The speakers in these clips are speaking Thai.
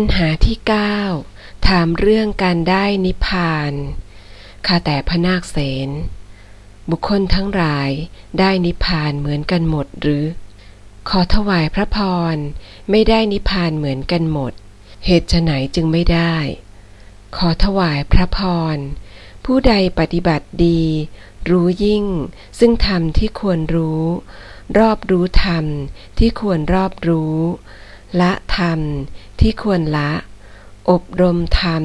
ปัญหาที่เก้าถามเรื่องการได้นิพพานข้าแต่พระนาคเสนบุคคลทั้งหลายได้นิพพานเหมือนกันหมดหรือ ขอถวายพระพรไม่ได้นิพพานเหมือนกันหมด เหตุไหนจึงไม่ได้ ขอถวายพระพรผู้ใดปฏิบัติดี รู้ยิ่ง ซึ่งธรรมที่ควรรู้ รอบรู้ธรรมที่ควรรอบรู้ ละธรรมที่ควรละ อบรมธรรม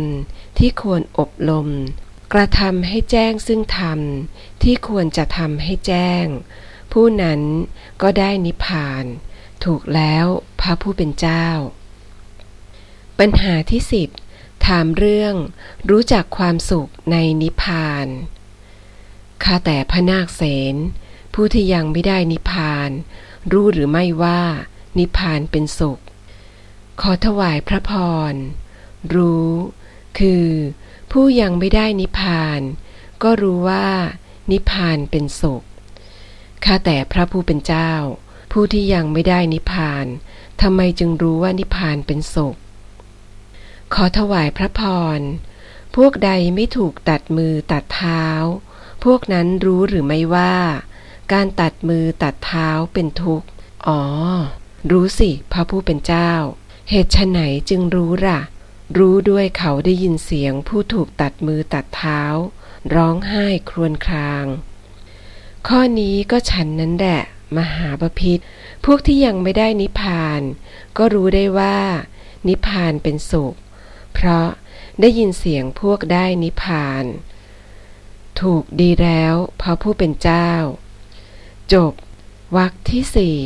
ที่ควรอบรม กระทำให้แจ้งซึ่งธรรมที่ควรจะทำให้แจ้ง ผู้นั้นก็ได้นิพพาน ถูกแล้วพระผู้เป็นเจ้า ปัญหาที่สิบถามเรื่องรู้จักความสุขในนิพพานข้าแต่พระนาคเสนผู้ที่ยังไม่ได้นิพพาน รู้หรือไม่ว่านิพพานเป็นสุข ขอถวายพระพร รู้ คือ ผู้ยังไม่ได้นิพพาน ก็รู้ว่านิพพานเป็นสุข ข้าแต่พระผู้เป็นเจ้า ผู้ที่ยังไม่ได้นิพพานทำไมจึงรู้ว่านิพพานเป็นสุข ขอถวายพระพร พวกใดไม่ถูกตัดมือตัดเท้า พวกนั้นรู้หรือไม่ว่า การตัดมือตัดเท้าเป็นทุกข์ อ๋อ รู้สิพระผู้เป็นเจ้า เหตุไฉนจึงรู้ล่ะ รู้ด้วยเขาได้ยินเสียงผู้ถูกตัดมือตัดเท้า ร้องไห้ครวญคราง ข้อนี้ก็ฉันนั้นแหละ มหาบพิษพวกที่ยังไม่ได้นิพพาน ก็รู้ได้ว่า นิพพานเป็นสุข เพราะได้ยินเสียงพวกได้นิพพาน ถูกดีแล้วพระผู้เป็นเจ้า จบวรรคที่สี่